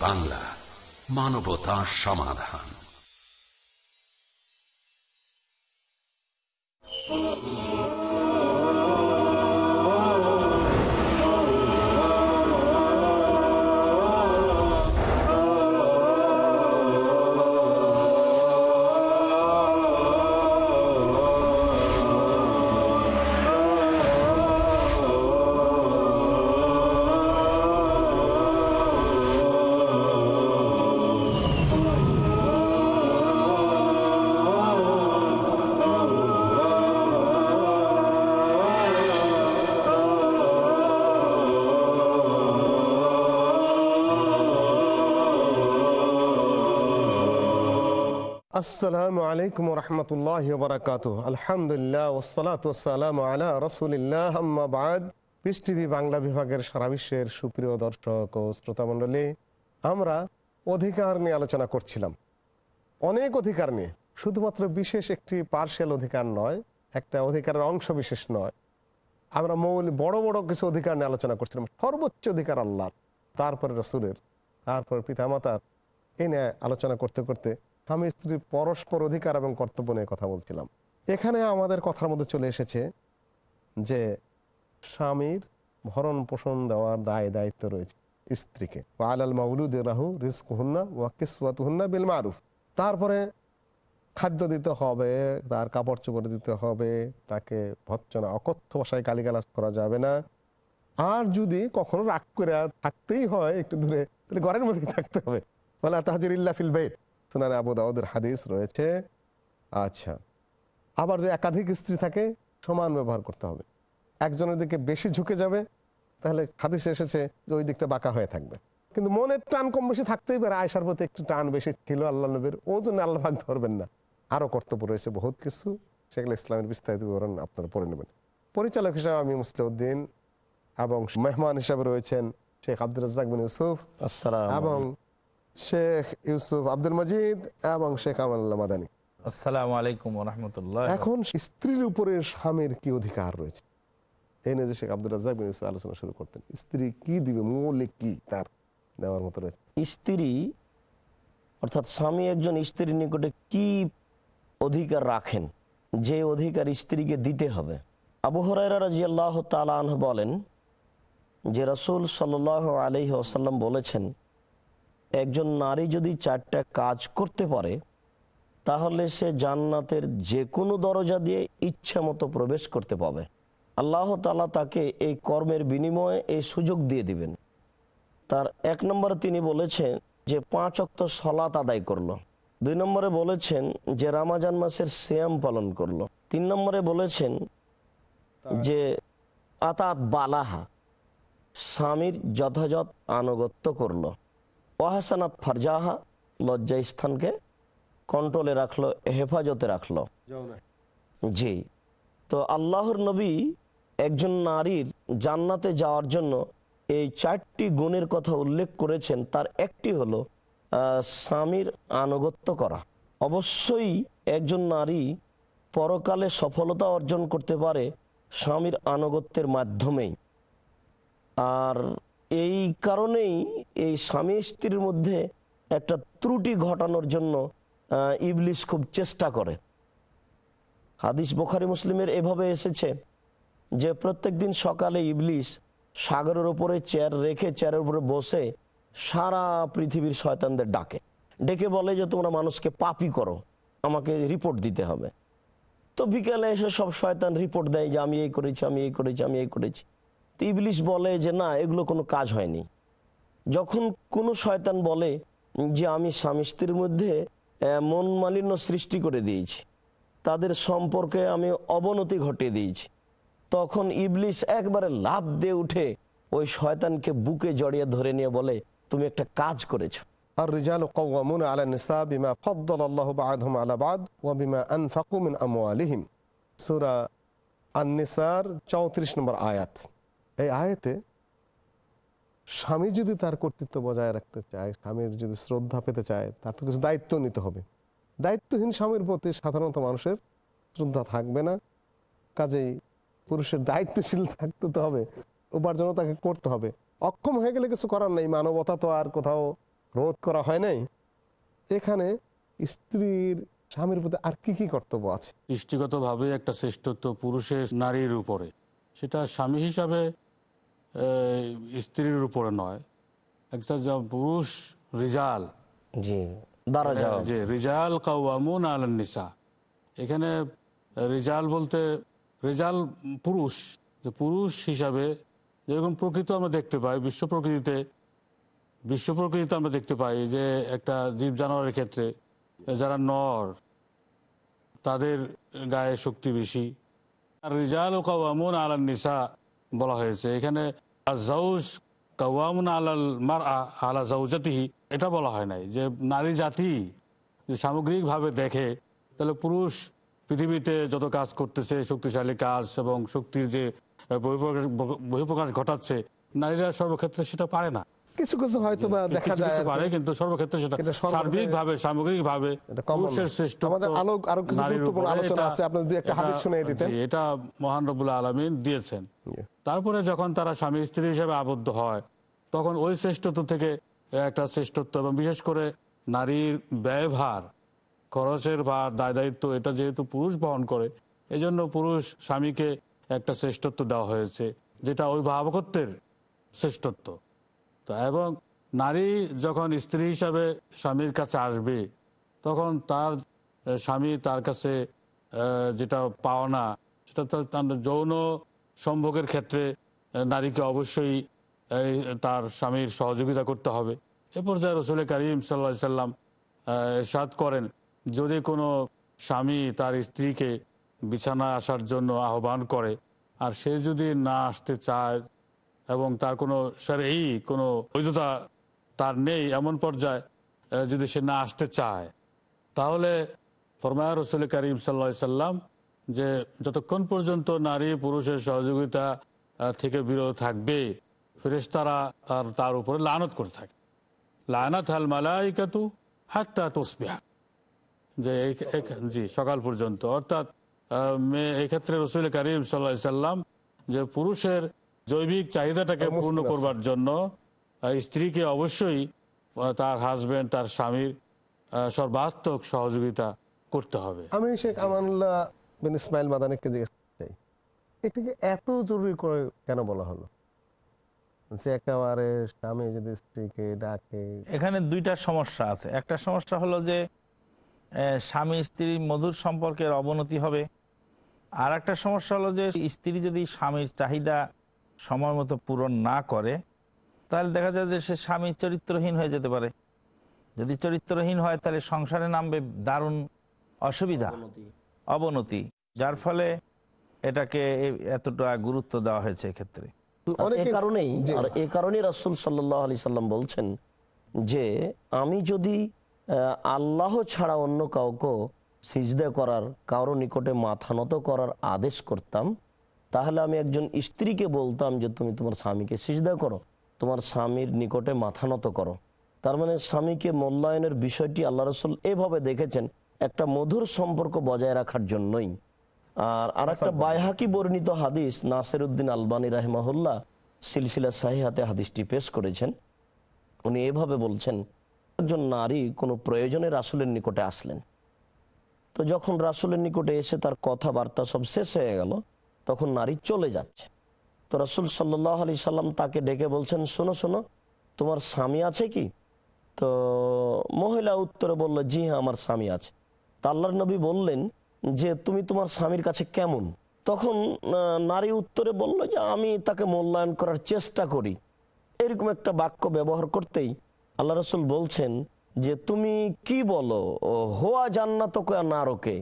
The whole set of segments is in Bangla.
বাংলা মানবতা সমাধান। আসসালামু আলাইকুম রহমতুল্লাহ বারাকাত আলহামদুলিল্লাহ ওসালাত ওসালাম আলা রসুলিল্লাহ আম্মাবাদ পিস টিভি বাংলা বিভাগের সারা বিশ্বের সুপ্রিয় দর্শক ও শ্রোতামণ্ডলী আমরা অধিকার নিয়ে আলোচনা করছিলাম। অনেক অধিকার নিয়ে, শুধুমাত্র বিশেষ একটি পার্শিয়াল অধিকার নয়, একটা অধিকারের অংশ বিশেষ নয়। আমরা মৌল বড় বড় কিছু অধিকার নিয়ে আলোচনা করছিলাম। সর্বোচ্চ অধিকার আল্লাহর, তারপরে রসুলের, তারপর পিতামাতার, এ নিয়ে আলোচনা করতে করতে স্বামী স্ত্রীর পরস্পর অধিকার এবং কর্তব্য নিয়ে কথা বলছিলাম। এখানে আমাদের কথার মধ্যে চলে এসেছে যে স্বামীর ভরণ পোষণ দেওয়ার দায় দায়িত্ব রয়েছে স্ত্রীকে। আলাল মাউলুদ রাহু রিস্ক হুন্না ওয়াকিসওয়াত হুন্না বিল মারুফ। তারপরে খাদ্য দিতে হবে, তার কাপড় চোপড় দিতে হবে, তাকে ভৎসনা অকথ্য ভাষায় গালিগালাজ করা যাবে না। আর যদি কখনো রাগ করে থাকতেই হয়, একটু দূরে, তাহলে ঘরের মধ্যে থাকতে হবে। বলে তাহাজির ইল্লা ফিল বেদ সুনান আবু দাউদের হাদিস রয়েছে। আচ্ছা আবার যে একাধিক স্ত্রী থাকে সমান ব্যবহার করতে হবে। একজনের দিকে বেশি ঝুঁকে যাবে তাহলে হাদিস এসেছে যে ওই দিকটা বাঁকা হয়ে থাকবে। কিন্তু মনের টান কম বেশি থাকতেই পারে আয়সার প্রতি একটু টান বেশি ছিল আল্লাহ নবীর ও জন্য আল্লাহ ভাগ ধরবেন না। আরও কর্তব্য রয়েছে বহুত কিছু সেগুলো ইসলামের বিস্তারিত বিবরণ আপনারা পড়ে নেবেন। পরিচালক হিসাবে আমি মুসলিউদ্দিন এবং মেহমান হিসাবে রয়েছেন শেখ আব্দুল রাজ্জাক বিন ইউসুফ। এবং শেখ ইউসুফ আব্দুল মজিদ এবং শেখ আমাল্লা মাদানী। আসসালামু আলাইকুম রহমতুল্লাহ এখন স্ত্রীর উপরে স্বামীর কি অধিকার রয়েছে? এই নিয়ে শেখ আব্দুল রাজ্জাক বিন ইউসুফ আলোচনা শুরু করতেন। স্ত্রী কি দিবে? মৌলিক কি তার দেওয়ার মতো রয়েছে। স্ত্রী অর্থাৎ স্বামী একজন স্ত্রীর নিকটে কি অধিকার রাখেন? যে অধিকার স্ত্রীকে দিতে হবে। আবু হরাইরা রাজি আল্লাহ তালাহ বলেন যে রসুল সাল আলহি আসাল্লাম বলেছেন একজন নারী যদি চারটা কাজ করতে পারে, তাহলে সে জান্নাতের যে কোনো দরজা দিয়ে ইচ্ছা মতো প্রবেশ করতে পাবে। আল্লাহ তালা তাকে এই কর্মের বিনিময়ে এই সুযোগ দিয়ে দিবেন। তার এক নম্বরে তিনি বলেছেন যে পাঁচ অক্ত সলাত আদায় করল। দুই নম্বরে বলেছেন যে রামাজান মাসের শ্যাম পালন করল। তিন নম্বরে বলেছেন যে আতাত বালাহা, স্বামীর যথাযথ আনুগত্য করল। ওয়াহাসানাত ফারজাহা লজ্জা স্থানকে কন্ট্রোলে রাখল হেফাজতে রাখল। জি। তো আল্লাহর নবী একজন নারীর জান্নাতে যাওয়ার জন্য এই চারটি গুণের কথা উল্লেখ করেছেন তার একটি হলো স্বামীর আনুগত্য করা। অবশ্যই একজন নারী পরকালে সফলতা অর্জন করতে পারে স্বামীর আনুগত্যের মাধ্যমেই। আর এই কারণেই এই স্বামী স্ত্রীর মধ্যে একটা ত্রুটি ঘটানোর জন্য ইবলিশ খুব চেষ্টা করে। হাদিস বোখারি, মুসলিমের এভাবে এসেছে যে প্রত্যেক দিন সকালে ইবলিশ সাগরের ওপরে চেয়ার রেখে চেয়ারের উপরে বসে সারা পৃথিবীর শয়তানদের ডাকে। ডেকে বলে যে, তোমরা মানুষকে পাপি করো, আমাকে রিপোর্ট দিতে হবে। তো বিকেলে এসে সব শয়তান রিপোর্ট দেয় যে, আমি এই করেছি, আমি এই করেছি, আমি এই করেছি। ইবলিশ বলে যে না, এগুলো কোনো কাজ হয়নি। যখন কোনো শয়তান বলে যে আমি স্বামী স্ত্রীর মধ্যে মন মালিন্য সৃষ্টি করে দিয়েছি, তাদের সম্পর্কে আমি অবনতি ঘটিয়ে দিয়েছি, তখন ইবলিশ একবারে লাভ দিয়ে উঠে ওই শয়তানকে বুকে জড়িয়ে ধরে নিয়ে বলে, তুমি একটা কাজ করেছ। আর আলা বিমা আল্লাহু বিমা আনফাকু মিন আমওয়ালিহিম। সূরা আন-নিসার 34 নম্বর আয়াত। এই আয়াতে স্বামী যদি তার কর্তৃত্ব বজায় রাখতে চায়, স্বামীর যদি শ্রদ্ধা পেতে চায়, তার তো কিছু দায়িত্ব নিতে হবে। দায়িত্বহীন স্বামীর প্রতি সাধারণত মানুষের শ্রদ্ধা থাকবে না। কাজেই পুরুষের দায়িত্বশীল থাকতে তো হবে, উপার্জনও তাকে করতে হবে। অক্ষম হয়ে গেলে কিছু করার নেই, মানবতা তো আর কোথাও রোধ করা হয় নাই। এখানে স্ত্রীর স্বামীর প্রতি আর কি কি কর্তব্য আছে? দৃষ্টিগতভাবে একটা শ্রেষ্ঠত্ব পুরুষের নারীর উপরে। সেটা স্বামী হিসাবে স্ত্রীর উপরে নয়। একটা যা পুরুষ রিজাল। জি যে রিজাল কাউয়ামুন আলান নিসা। এখানে রিজাল বলতে রিজাল পুরুষ। যে পুরুষ হিসাবে যেরকম প্রকৃত আমরা দেখতে পাই বিশ্ব প্রকৃতিতে বিশ্ব প্রকৃতিতে আমরা দেখতে পাই যে একটা জীব জানোয়ারের ক্ষেত্রে যারা নর তাদের গায়ে শক্তি বেশি। আর রিজাল ও কাওয়ামুন আলান নিসা বলা হয়েছে। এখানে মার আলা এটা বলা হয় নাই। যে নারী জাতি সামগ্রিকভাবে দেখে, তাহলে পুরুষ পৃথিবীতে যত কাজ করতেছে, শক্তিশালী কাজ এবং শক্তির যে বহিঃপ্রকাশ ঘটাচ্ছে, নারীরা সর্বক্ষেত্রে সেটা পারে না। কিছু কিছু হয়তো বা দেখা যায়। পারে কিন্তু সর্বক্ষেত্রে সেটা এটা সর্বক্ষেত্রে- সার্বিক ভাবে সামগ্রিক ভাবে এটা পুরুষের শ্রেষ্ঠ আমাদের আলো- আরও কিছু গুরুত্বপূর্ণ আলোচনা আছে, আপনি যদি একটা হাদিস শুনিয়ে দিতেন। এটা মহান রবুল্লা আলমিন দিয়েছেন তারপরে যখন তারা স্বামী স্ত্রী হিসেবে আবদ্ধ হয় তখন ওই শ্রেষ্ঠত্ব থেকে একটা শ্রেষ্ঠত্ব এবং বিশেষ করে নারীর ব্যয়ভার খরচের ভার দায় দায়িত্ব এটা যেহেতু পুরুষ বহন করে এজন্য পুরুষ স্বামীকে একটা শ্রেষ্ঠত্ব দেওয়া হয়েছে যেটা অভিভাবকত্বের শ্রেষ্ঠত্ব তো এবং নারী যখন স্ত্রী হিসাবে স্বামীর কাছে আসবে, তখন তার স্বামী তার কাছে যেটা পাওনা, সেটা তো তার যৌন সম্ভোগের ক্ষেত্রে নারীকে অবশ্যই তার স্বামীর সহযোগিতা করতে হবে। এ পর্যায়ে রসুল করিম সাল্লা সাল্লাম সাদ করেন, যদি কোনো স্বামী তার স্ত্রীকে বিছানায় আসার জন্য আহ্বান করে, আর সে যদি না আসতে চায় এবং তার কোনো এই কোনো বৈধতা তার নেই এমন পর্যায়ে যদি সে না আসতে চায়। তাহলে ফরমায়া রসুল করিম সাল্লা সাল্লাম যে যতক্ষণ পর্যন্ত নারী পুরুষের সহযোগিতা থেকে বিরত থাকবে, ফেরেশতারা তার তার উপরে লানত করে থাকে। লানাত হাল মালাইকাতু হাত্তা তসবিহা। যে জি, সকাল পর্যন্ত। অর্থাৎ মেয়ে এক্ষেত্রে ক্ষেত্রে রসুল করিম সাল্লা সাল্লাম যে পুরুষের জৈবিক চাহিদাটাকে পূর্ণ করবার জন্য স্ত্রীকে অবশ্যই তার হাজবেন্ড তার স্বামীর আহ, সর্বাত্মক সহযোগিতা করতে হবে। আমি শেখ আমানুল্লাহ বিন ইসমাইল মাদানিককে জিজ্ঞেস করতে চাই এটাকে এত জরুরি করে কেন বলা হলো? যে একেবারে স্বামী যদি স্ত্রীকে ডাকে। এখানে দুইটা সমস্যা আছে। একটা সমস্যা হলো যে আহ, স্বামী স্ত্রীর মধুর সম্পর্কের অবনতি হবে। আর একটা সমস্যা হলো যে স্ত্রী যদি স্বামীর চাহিদা সময় মতো পূরণ না করে তাহলে দেখা যায় যে সে স্বামী চরিত্রহীন হয়ে যেতে পারে। যদি চরিত্রহীন হয় তাহলে সংসারে নামবে দারুণ অসুবিধা অবনতি। যার ফলে এটাকে এতটা গুরুত্ব দেওয়া হয়েছে এক্ষেত্রে। এ কারণেই আর এ কারণেই রাসুল সাল্লাহ আলি সাল্লাম বলছেন যে আমি যদি আহ, আল্লাহ ছাড়া অন্য কাউকে সিজদা করার কারও নিকটে মাথা নত করার আদেশ করতাম তাহলে আমি একজন স্ত্রীকে বলতাম যে তুমি তোমার স্বামীকে সিজদা করো তোমার স্বামীর নিকটে মাথা নত করো। তার মানে স্বামীকে মূল্যায়নের বিষয়টি আল্লাহ রসুল এভাবে দেখেছেন একটা মধুর সম্পর্ক বজায় রাখার জন্যই। আর আর একটা বাইহাকি বর্ণিত হাদিস নাসির উদ্দিন আলবানী রাহমাহুল্লাহ সিলসিলা সাহিহাতে হাদিসটি পেশ করেছেন। উনি এভাবে বলছেন একজন নারী কোনো প্রয়োজনে রাসুলের নিকটে আসলেন। তো যখন রাসুলের নিকটে এসে তার কথাবার্তা সব শেষ হয়ে গেল তখন নারী চলে যাচ্ছে। তো রাসুল সাল্লাহ আলি সাল্লাম তাকে ডেকে বলছেন, শোনো শোনো, তোমার স্বামী আছে কি? তো মহিলা উত্তরে বলল, জি হ্যাঁ আমার স্বামী আছে। তা আল্লাহর নবী বললেন যে, তুমি তোমার স্বামীর কাছে কেমন? তখন নারী উত্তরে বলল যে, আমি তাকে মূল্যায়ন করার চেষ্টা করি। এরকম একটা বাক্য ব্যবহার করতেই আল্লাহ রসুল বলছেন যে, তুমি কি বলো? হোয়া জান্নাত নারকে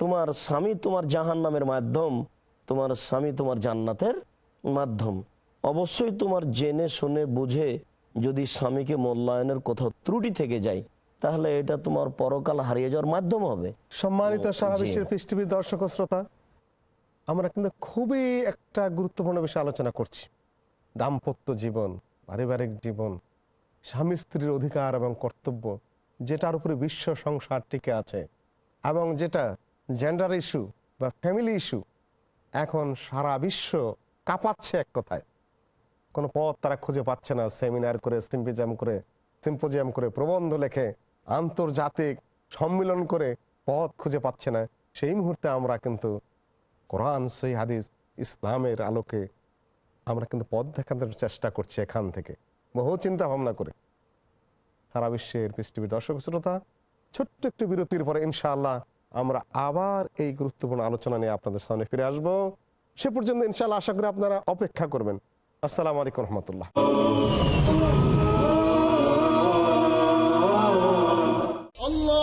তোমার স্বামী তোমার জাহান নামের মাধ্যম তোমার স্বামী তোমার জান্নাতের মাধ্যম। অবশ্যই তোমার জেনে শুনে বুঝে যদি স্বামীকে মূল্যায়নের কোথাও ত্রুটি থেকে যায় তাহলে এটা তোমার পরকাল হারিয়ে যাওয়ার মাধ্যম হবে। সম্মানিত সারা। বিশ্বের পৃষ্ঠীর দর্শক শ্রোতা আমরা কিন্তু খুবই একটা গুরুত্বপূর্ণ বিষয়ে আলোচনা করছি। দাম্পত্য জীবন পারিবারিক জীবন স্বামী স্ত্রীর অধিকার এবং কর্তব্য যেটার উপরে বিশ্ব সংসার টিকে আছে এবং যেটা জেন্ডার ইস্যু বা ফ্যামিলি ইস্যু এখন সারা বিশ্ব কাঁপাচ্ছে এক কথায়। কোনো পথ তারা খুঁজে পাচ্ছে না। সেমিনার করে সিম্পিজাম করে, সিম্পোজিয়াম করে প্রবন্ধ লেখে, আন্তর্জাতিক সম্মিলন করে পথ খুঁজে পাচ্ছে না। সেই মুহূর্তে আমরা কিন্তু কোরআন সই হাদিস, ইসলামের আলোকে আমরা কিন্তু পথ দেখানোর চেষ্টা করছি এখান থেকে। বহু চিন্তা ভাবনা করে। সারা বিশ্বের পৃথিবীর দর্শক, শ্রোতা, ছোট্ট একটু বিরতির পরে ইনশাআল্লাহ আমরা আবার এই গুরুত্বপূর্ণ আলোচনা নিয়ে আপনাদের সামনে ফিরে আসব। সে পর্যন্ত ইনশাল্লাহ আশা করি আপনারা অপেক্ষা করবেন। আসসালাম আলাইকুম রহমতুল্লাহ। আল্লাহ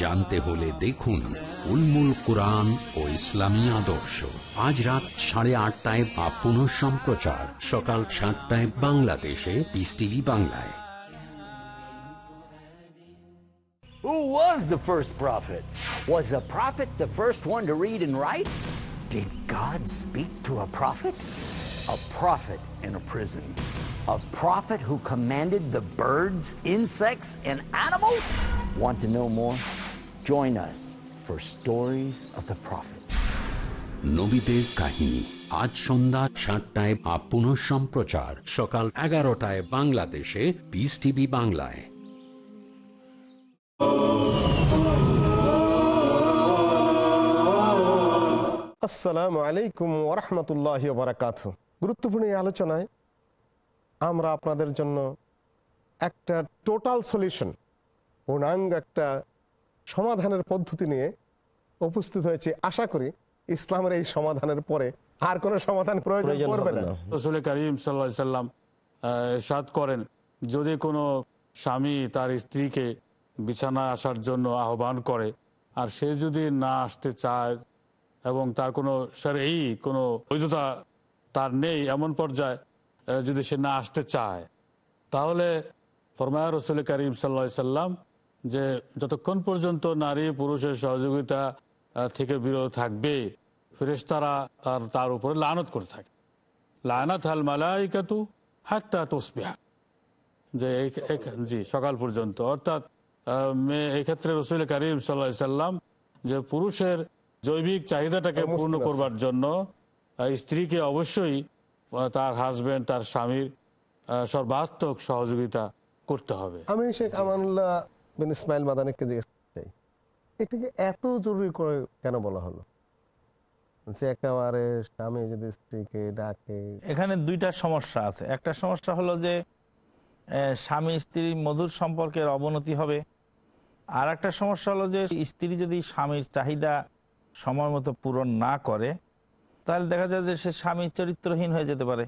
জানতে হলে দেখুন উলমুল কোরআন ও ইসলামী আদর্শ আজ রাত সাড়ে আটটায় বা পুনঃ সম্প্রচার সকাল সাতটায় বাংলাদেশে পিস টিভি বাংলায় Who was the first prophet? Was a prophet the first one to read and write? Did God speak to a prophet? A prophet in a prison. A prophet who commanded the birds, insects, and animals? Want to know more? Join us for Stories of the Prophet. নবীদের কাহিনী। আজ সন্ধ্যা সাতটায় বা পুনঃ সম্প্রচার। সকাল এগারোটায় বাংলাদেশে। পিস টিভি বাংলায়। আসসালামু আলাইকুম ওরহমতুল্লাহ বারাকাত গুরুত্বপূর্ণ এই আলোচনায় আমরা আপনাদের জন্য একটা টোটাল সলিউশন পূর্ণাঙ্গ একটা সমাধানের পদ্ধতি নিয়ে উপস্থিত হয়েছে। আশা করি ইসলামের এই সমাধানের পরে আর কোনো সমাধান প্রয়োজন পড়বে না। না। রসুল করিম সাল্লা সাল্লাম সাদ করেন যদি কোনো স্বামী তার স্ত্রীকে বিছানায় আসার জন্য আহ্বান করে আর সে যদি না আসতে চায় এবং তার কোনো স্যার এই কোনো বৈধতা তার নেই এমন পর্যায়ে যদি সে না আসতে চায় তাহলে ফরমায়া রসুল করিম সাল্লা সাল্লাম যে যতক্ষণ পর্যন্ত নারী পুরুষের সহযোগিতা থেকে বিরত থাকবে ফেরেশতারা তার তার উপরে লানত করে থাকে। লানাত হাল মালাইকাতু হাত্তা তসবিহা। যে জি সকাল পর্যন্ত। অর্থাৎ মেয়ে এই ক্ষেত্রে রসুল করিম সাল্লাহ সাল্লাম যে পুরুষের জৈবিক চাহিদাটাকে পূর্ণ করবার জন্য স্ত্রীকে অবশ্যই তার হাজবেন্ড তার স্বামীর সর্বাত্মক সহযোগিতা করতে হবে। আমি শেখ আমানুল্লাহ বিন ইসমাইল মাদানিককে জিজ্ঞেস করতে চাই এটাকে এত জরুরি করে কেন বলা হলো? যে একেবারে স্বামী যদি স্ত্রীকে ডাকে। এখানে দুইটা সমস্যা আছে। একটা সমস্যা হলো যে স্বামী স্ত্রী মধুর সম্পর্কের অবনতি হবে। আর একটা সমস্যা হলো যে স্ত্রী যদি স্বামীর চাহিদা সময় মতো পূরণ না করে তাহলে দেখা যায় যে সে স্বামী চরিত্রহীন হয়ে যেতে পারে।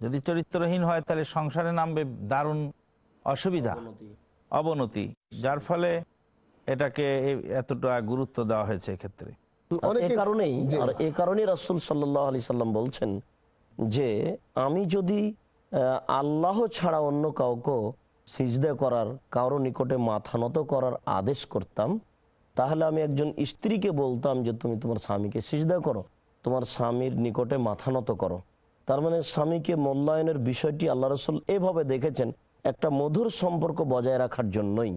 যদি চরিত্রহীন হয় তাহলে সংসারে নামবে দারুণ অসুবিধা। অবনতি যার ফলে এটাকে এতটা গুরুত্ব দেওয়া হয়েছে এক্ষেত্রে। আর এ অনেকে- কারণেই। আর এ কারণেই রাসুল সাল্লাহ আলি সাল্লাম বলছেন যে আমি যদি আল্লাহ ছাড়া অন্য কাউকে সিজদা করার কারও নিকটে মাথা নত করার আদেশ করতাম তাহলে আমি একজন স্ত্রীকে বলতাম যে তুমি তোমার স্বামীকে সিজদা করো তোমার স্বামীর নিকটে মাথা নত করো। তার মানে স্বামীকে মূল্যায়নের বিষয়টি আল্লাহ রসুল এভাবে দেখেছেন। একটা মধুর সম্পর্ক বজায় রাখার জন্যই।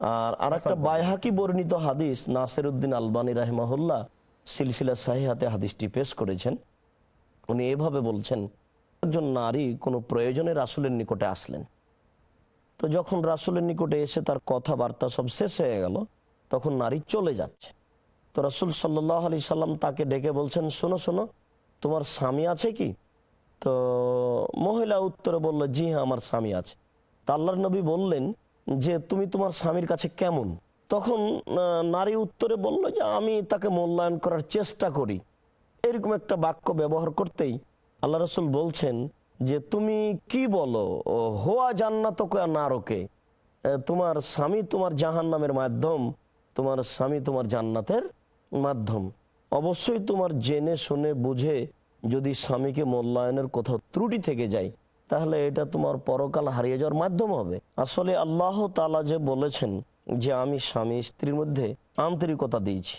আর আর একটা বাইহাকি বর্ণিত হাদিস নাসির উদ্দিন আলবানী রাহমাহুল্লাহ সিলসিলা সাহিহাতে হাদিসটি পেশ করেছেন। উনি এভাবে বলছেন একজন নারী কোনো প্রয়োজনে রাসুলের নিকটে আসলেন। তো যখন রাসুলের নিকটে এসে তার কথাবার্তা সব শেষ হয়ে গেল তখন নারী চলে যাচ্ছে। তো রাসুল সাল্লাহ আলি সাল্লাম তাকে ডেকে বলছেন শোনো শোনো তোমার স্বামী আছে কি? তো মহিলা উত্তরে বলল জি হ্যাঁ আমার স্বামী আছে। তা আল্লাহর নবী বললেন যে, তুমি তোমার স্বামীর কাছে কেমন? তখন নারী উত্তরে বলল যে, আমি তাকে মূল্যায়ন করার চেষ্টা করি। এরকম একটা বাক্য ব্যবহার করতেই আল্লাহ রসুল বলছেন যে, তুমি কি বলো? হোয়া জান্নাত নারকে তোমার স্বামী তোমার জাহান নামের মাধ্যম, তোমার স্বামী তোমার জান্নাতের মাধ্যম। অবশ্যই তোমার জেনে শুনে বুঝে যদি স্বামীকে মূল্যায়নের কোথাও ত্রুটি থেকে যায় তাহলে এটা তোমার পরকাল হারিয়ে যাওয়ার মাধ্যম হবে। আসলে আল্লাহ তালা যে বলেছেন যে আমি স্বামী স্ত্রীর মধ্যে আন্তরিকতা দিয়েছি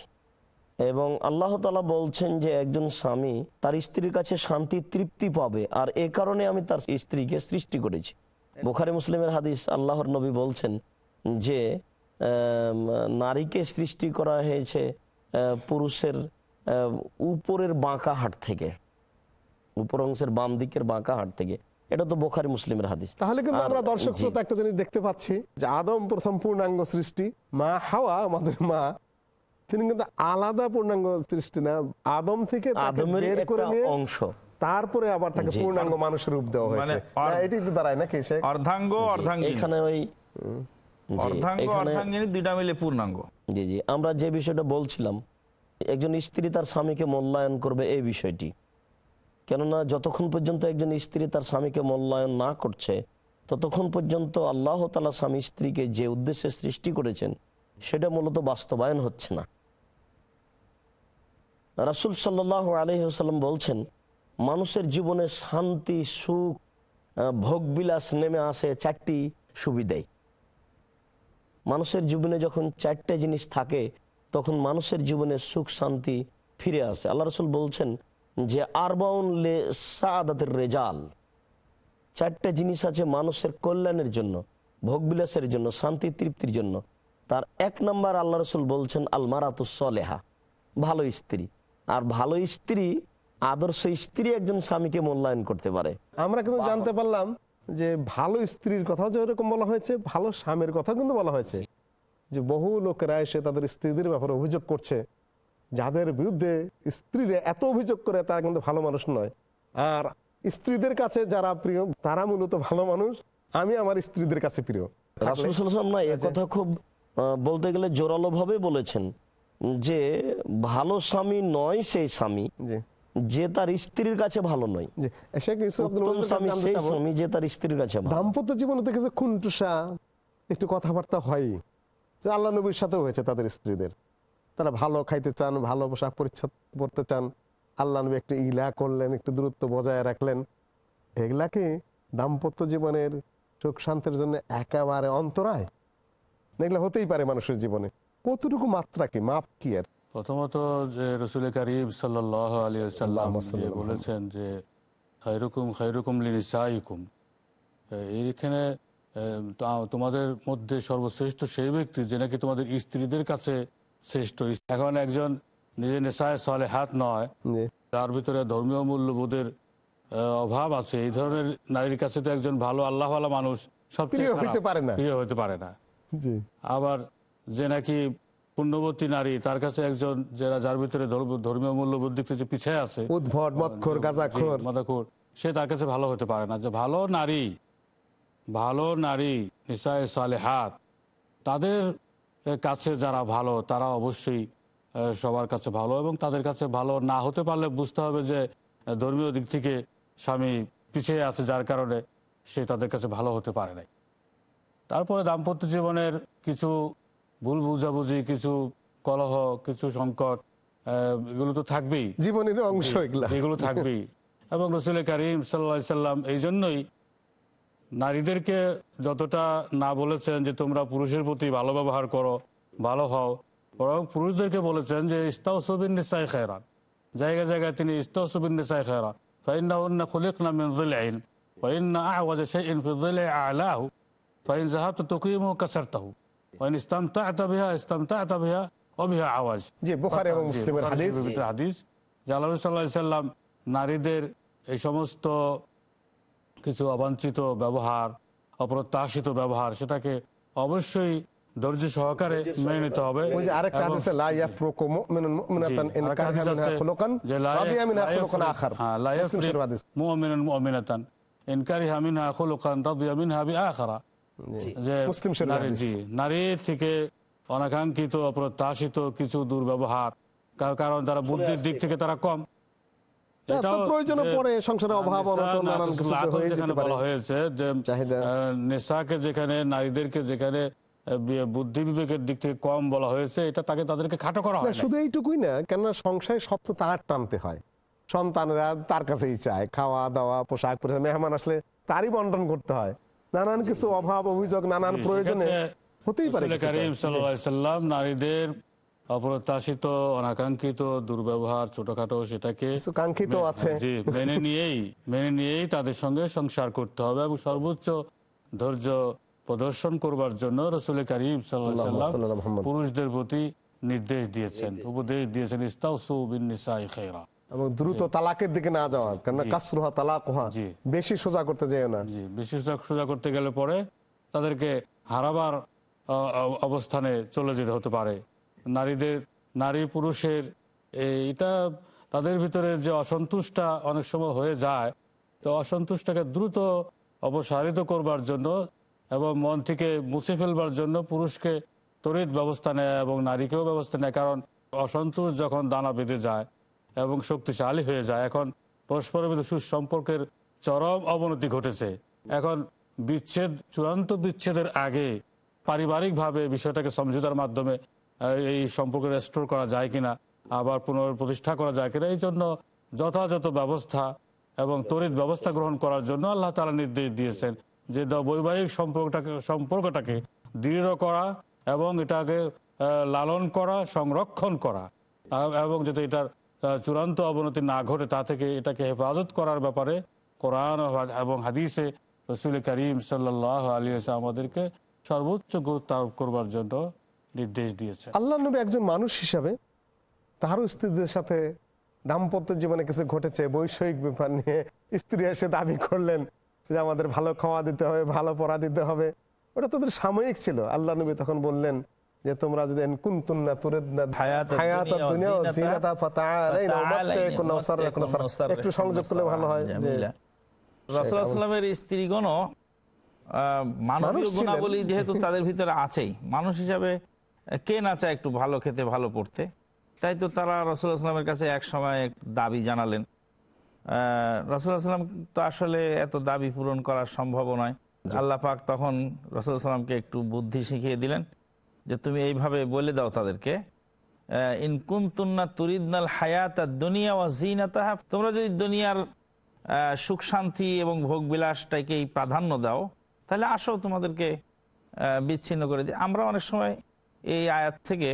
এবং আল্লাহ তালা বলছেন যে একজন স্বামী তার স্ত্রীর কাছে শান্তি, তৃপ্তি পাবে আর এ কারণে আমি তার স্ত্রীকে সৃষ্টি করেছি। বোখারি মুসলিমের হাদিস আল্লাহর নবী বলছেন যে নারীকে সৃষ্টি করা হয়েছে পুরুষের উপরের বাঁকা হাট থেকে, উপর অংশের বাম দিকের বাঁকা হাট থেকে। এটা তো বোখারি মুসলিমের হাদিস। তাহলে কিন্তু আমরা দর্শক শ্রোতা একটা জিনিস দেখতে পাচ্ছি যে আদম প্রথম পূর্ণাঙ্গ সৃষ্টি মা হাওয়া আমাদের মা। তিনি কিন্তু আলাদা পূর্ণাঙ্গ সৃষ্টি না আদম থেকে আদমের একটা অংশ। তারপরে আবার তাকে পূর্ণাঙ্গ মানুষের রূপ দেওয়া মানে হয়েছে। এটাই তো দাঁড়ায় নাকি সে? অর্ধাঙ্গ অর্ধাঙ্গিনী। এখানে ওই অর্ধাঙ্গ অর্ধাঙ্গিনী দুইটা মিলে পূর্ণাঙ্গ। জি জি। আমরা যে বিষয়টা বলছিলাম একজন স্ত্রী তার স্বামীকে মূল্যায়ন করবে এই বিষয়টি। কেননা যতক্ষণ পর্যন্ত একজন স্ত্রী তার স্বামীকে মূল্যায়ন না করছে, ততক্ষণ পর্যন্ত আল্লাহ তালা স্বামী স্ত্রীকে যে উদ্দেশ্যে সৃষ্টি করেছেন, সেটা মূলত বাস্তবায়ন হচ্ছে না। রাসুল সাল্লাহ আলহিহাল্লাম বলছেন, মানুষের জীবনে শান্তি, সুখ ভোগবিলাস নেমে আসে চারটি সুবিধায় মানুষের জীবনে যখন চারটে জিনিস থাকে, তখন মানুষের জীবনে সুখ, শান্তি ফিরে আসে। আল্লাহ রসুল বলছেন যে আরবাউন লে সাদাতের রেজাল। চারটে জিনিস আছে মানুষের কল্যাণের জন্য ভোগবিলাসের জন্য শান্তি তৃপ্তির জন্য। তার এক নম্বর আল্লাহ রসুল বলছেন আলমারাতুসলেহা ভালো স্ত্রী। আর ভালো স্ত্রী আদর্শ স্ত্রী একজন স্বামীকে মূল্যায়ন করতে পারে। আমরা কিন্তু জানতে পারলাম যে ভালো স্ত্রীর কথাও যেরকম বলা হয়েছে ভালো স্বামীর কথা কিন্তু বলা হয়েছে। যে বহু লোকেরা এসে তাদের স্ত্রীদের ব্যাপারে অভিযোগ করছে। যাদের বিরুদ্ধে স্ত্রীরা এত অভিযোগ করে তারা কিন্তু ভালো মানুষ নয়। আর স্ত্রীদের কাছে যারা প্রিয় তারা মূলত ভালো মানুষ। আমি আমার স্ত্রীদের কাছে প্রিয়। রাসুল না এ কথা খুব বলতে গেলে জোরালো ভাবে বলেছেন যে ভালো স্বামী নয় সেই স্বামী। যে তার স্ত্রীর কাছে ভালো নয়। স্বামী সেই স্বামী যে তার স্ত্রীর কাছে দাম্পত্য জীবনে যে খুনটুসা? একটু কথাবার্তা হয়। আল্লাহ নবীর সাথেও হয়েছে তাদের স্ত্রীদের। তারা ভালো খাইতে চান ভালো পোশাক পরিচ্ছদ পড়তে চান। আল্লাহ নবী একটু ইলা করলেন একটু দূরত্ব বজায় রাখলেন। এগুলাকে দাম্পত্য জীবনের সুখ শান্তির জন্য একেবারে অন্তরায়? এগুলো হতেই পারে মানুষের জীবনে। কতটুকু মাত্রা কি? মাপ কি আর প্রথমত যে রসুল করিম সাল্লাহ আলী সাল্লাম যে বলেছেন যে খৈরুকুম খৈরুকুম লিনিসাইকুম। এইখানে তোমাদের মধ্যে সর্বশ্রেষ্ঠ সেই ব্যক্তি যে নাকি তোমাদের স্ত্রীদের কাছে শ্রেষ্ঠ। এখন একজন নিজে নেশায় সলে হাত নয় তার ভিতরে ধর্মীয় মূল্যবোধের অভাব আছে। এই ধরনের নারীর কাছে তো একজন ভালো আল্লাহওয়ালা মানুষ সবচেয়ে প্রিয় হতে পারে না। আবার যে নাকি পুণ্যবতী নারী তার কাছে একজন যারা যার ভিতরে ধর্ম- ধর্মীয় মূল্যবোধ দিক থেকে পিছিয়ে আছে উদ্ভট মদখোর গাঁজাখোর। মাদাখোর সে তার কাছে ভালো হতে পারে না। যে ভালো নারী ভালো নারী নিসায় সালেহাত তাদের কাছে যারা ভালো তারা অবশ্যই সবার কাছে ভালো এবং তাদের কাছে ভালো না হতে পারলে বুঝতে হবে যে ধর্মীয় দিক থেকে স্বামী পিছিয়ে আছে যার কারণে সে তাদের কাছে ভালো হতে পারে নাই। তারপরে দাম্পত্য জীবনের কিছু ভুল বুঝাবুঝি কিছু কলহ কিছু সংকট এগুলো তো থাকবেই। জীবনের অংশ এগুলো। থাকবেই। এবং রসুল করিম সাল্লা সাল্লাম এই জন্যই নারীদেরকে যতটা না বলেছেন যে তোমরা পুরুষের প্রতি ভালো ব্যবহার করো ভালো হও বরং পুরুষদেরকে বলেছেন যে ইস্তাউসবিন নিসাই খেরান জায়গায় জায়গায় তিনি ইস্তাউসবিন নিসাই খেরা ফাইন্না উন্না খুলিকনা মিন দিলাইন ফাইন্না আওয়াজ শাইইন ফি দিলাই আলাহু ফাইন যাহাবত তুকিমু কাসারতাহু ওয়াইন ইস্তামতা'তা বিহা ইস্তামতা'তা বিহা ওয়া বিহা আওয়াজ। জি বুখারী এবং মুসলিমের হাদিস। হাদিস আল্লাহ সাল্লাহ সাল্লাম নারীদের এই সমস্ত কিছু অবাঞ্ছিত ব্যবহার অপ্রত্যাশিত ব্যবহার সেটাকে অবশ্যই ধৈর্য সহকারে মেনে নিতে হবে হ্যাঁ, নারী থেকে অনাকাঙ্ক্ষিত অপ্রত্যাশিত কিছু দুর্ব্যবহার কারণ তারা বুদ্ধির দিক থেকে তারা কম। পরে সংসারে অভাব নানান নাকিসুল হয়ে যেতে যেখানে পারে। বলা হয়েছে যে নেশাকে যেখানে নারীদেরকে যেখানে বুদ্ধি বিবেকের দিক থেকে কম বলা হয়েছে এটা তাকে তাদেরকে খাটো করা হয় শুধু এইটুকুই না কেননা সংসারে সব তো তার টানতে হয়। সন্তানরা তার কাছেই চায় খাওয়া দাওয়া পোশাক পরিচ্ছদ মেহমান আসলে তারই বন্টন করতে হয়। নানান কিছু অভাব অভিযোগ নানান প্রয়োজনে হতেই পারে করিম সাল্লাম নারীদের অপ্রত্যাশিত অনাকাঙ্ক্ষিত দুর্ব্যবহার ছোটখাটো সেটাকে কাঙ্ক্ষিত আছে। জি মেনে নিয়েই মেনে নিয়েই তাদের সঙ্গে সংসার করতে হবে এবং সর্বোচ্চ ধৈর্য প্রদর্শন করবার জন্য রসুল করিম সাল্লাল্লাহু সাল্লাম পুরুষদের প্রতি নির্দেশ দিয়েছেন উপদেশ দিয়েছেন ইস্তাউসু বিন নিসাই খায়রা এবং দ্রুত তালাকের দিকে না যাওয়া কেননা কাসরুহা তালাকুহা জি। বেশি সোজা করতে যেও না। জি বেশি সোজা সোজা করতে গেলে পরে তাদেরকে হারাবার অবস্থানে চলে যেতে হতে পারে। নারীদের, নারী পুরুষের এটা তাদের ভিতরে যে অসন্তোষটা অনেক সময় হয়ে যায়, তো অসন্তুষ্টটাকে দ্রুত অপসারিত করবার জন্য এবং মন থেকে মুছে ফেলবার জন্য পুরুষকে তড়িৎ ব্যবস্থা নেয় এবং নারীকেও ব্যবস্থা নেয়, কারণ অসন্তোষ যখন দানা বেঁধে যায় এবং শক্তিশালী হয়ে যায়, এখন পরস্পরের মধ্যে সুসম্পর্কের চরম অবনতি ঘটেছে। এখন বিচ্ছেদ, চূড়ান্ত বিচ্ছেদের আগে পারিবারিকভাবে বিষয়টাকে সমঝোতার মাধ্যমে এই সম্পর্ক রেস্টোর করা যায় কিনা, আবার পুনঃপ্রতিষ্ঠা করা যায় কিনা, এই জন্য যথাযথ ব্যবস্থা এবং তড়িৎ ব্যবস্থা গ্রহণ করার জন্য আল্লাহ তালা নির্দেশ দিয়েছেন যে বৈবাহিক সম্পর্কটাকে সম্পর্কটাকে দৃঢ় করা এবং এটাকে লালন করা, সংরক্ষণ করা এবং যাতে এটার চূড়ান্ত অবনতি না ঘটে তা থেকে এটাকে হেফাজত করার ব্যাপারে কোরআন এবং হাদিসে রসুল করিম সাল্লাহ আলী আমাদেরকে সর্বোচ্চ গুরুত্ব আরোপ করবার জন্য নির্দেশ দিয়েছে আল্লাহ নবী একজন মানুষ হিসাবে তারও স্ত্রীদের সাথে দাম্পত্য জীবনে কিছু ঘটেছে বৈষয়িক ব্যাপার নিয়ে স্ত্রী এসে দাবি করলেন যে আমাদের ভালো খাওয়া দিতে হবে ভালো পড়া দিতে হবে। ওটা তাদের সাময়িক ছিল। আল্লাহ নবী তখন বললেন যে তোমরা যদি একটু সংযোগ করলে ভালো হয় যে স্ত্রীগণ মানবীয় মানুষ গুণাবলী যেহেতু তাদের ভিতরে আছেই মানুষ হিসাবে কে না চায় একটু ভালো খেতে ভালো পড়তে? তাই তো তারা রসুল্লাহ সাল্লামের কাছে এক সময় দাবি জানালেন। রসুল্লাহ সাল্লাম তো আসলে এত দাবি পূরণ করা সম্ভব নয়। আল্লাহ পাক তখন রসুল্লাহ সাল্লামকে একটু বুদ্ধি শিখিয়ে দিলেন যে তুমি এইভাবে বলে দাও তাদেরকে ইনকুন্তুন্না তুরিদনাল হায়াত দুনিয়া ও জিনাতাহা তোমরা যদি দুনিয়ার সুখ শান্তি এবং ভোগ বিলাসটাকেই প্রাধান্য দাও তাহলে আসো তোমাদেরকে বিচ্ছিন্ন করে দিই। আমরা অনেক সময় এই আয়াত থেকে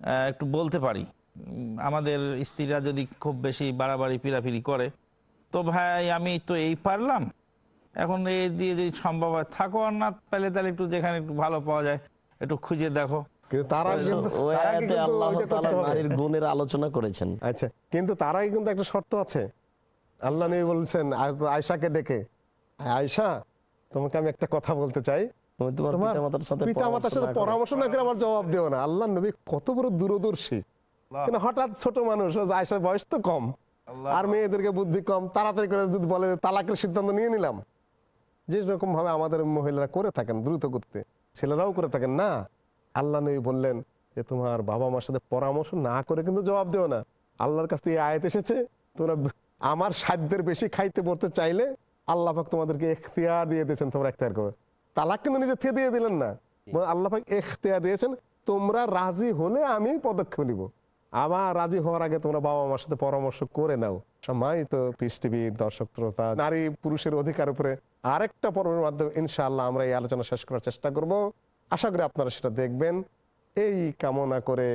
আহ, একটু বলতে পারি। আমাদের স্ত্রীরা যদি খুব বেশি বাড়াবাড়ি পিরাপিরি করে তো ভাই আমি তো এই পারলাম। এখন এই দিয়ে যদি সম্ভব হয় থাকো আর না পেলে তাহলে একটু যেখানে একটু ভালো পাওয়া যায় একটু খুঁজে দেখো। আলোচনা করেছেন। আচ্ছা কিন্তু তার আগে কিন্তু একটা শর্ত আছে। আল্লাহ নবী বলছেন আয়সাকে ডেকে। আয়সা তোমাকে আমি একটা কথা বলতে চাই। তোমার তোমার পিতামাতার সাথে পরামর্শ না করে। আমার জবাব দিও না। আল্লাহ নবী কত বড় দূরদর্শী। কিন্তু হঠাৎ ছোট মানুষ আয়সার বয়স তো কম। আর মেয়েদেরকে বুদ্ধি কম তাড়াতাড়ি করে যদি বলে তালাকের সিদ্ধান্ত নিয়ে নিলাম। যে রকম ভাবে আমাদের মহিলারা করে থাকেন দ্রুত করতে ছেলেরাও করে থাকেন না। আল্লাহ নবী বললেন যে তোমার বাবা মার সাথে পরামর্শ না করে কিন্তু জবাব দেও না। আল্লাহর কাছ থেকে এই আয়াত এসেছে তোমরা আমার সাধ্যের বেশি খাইতে পড়তে চাইলে আল্লাহ পাক তোমাদেরকে এখতিয়ার দিয়ে দিয়েছেন তোমরা এখতিয়ার করো। তালাক কিন্তু নিজে থেকে দিয়ে দিলেন না। আল্লাহ পাক এখতিয়ার দিয়েছেন তোমরা রাজি হলে আমি পদক্ষেপ নিব। আবার রাজি হওয়ার আগে তোমরা বাবা মার সাথে পরামর্শ করে নাও। সম্মানিত পিস টিভির দর্শক শ্রোতা নারী পুরুষের অধিকার উপরে আরেকটা পর্বের মাধ্যমে ইনশাআল্লাহ আমরা এই আলোচনা শেষ করার চেষ্টা করব। আশা করি আপনারা সেটা দেখবেন। এই কামনা করে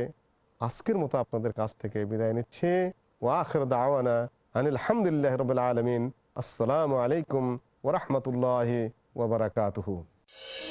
আজকের মতো আপনাদের কাছ থেকে বিদায় নিচ্ছে। ওয়াখির দাওয়ানা আনিল হামদুলিল্লাহ রবিল আলমিন। আসসালামু আলাইকুম ওরহমতুল্লাহ ওবরাকাতুহু you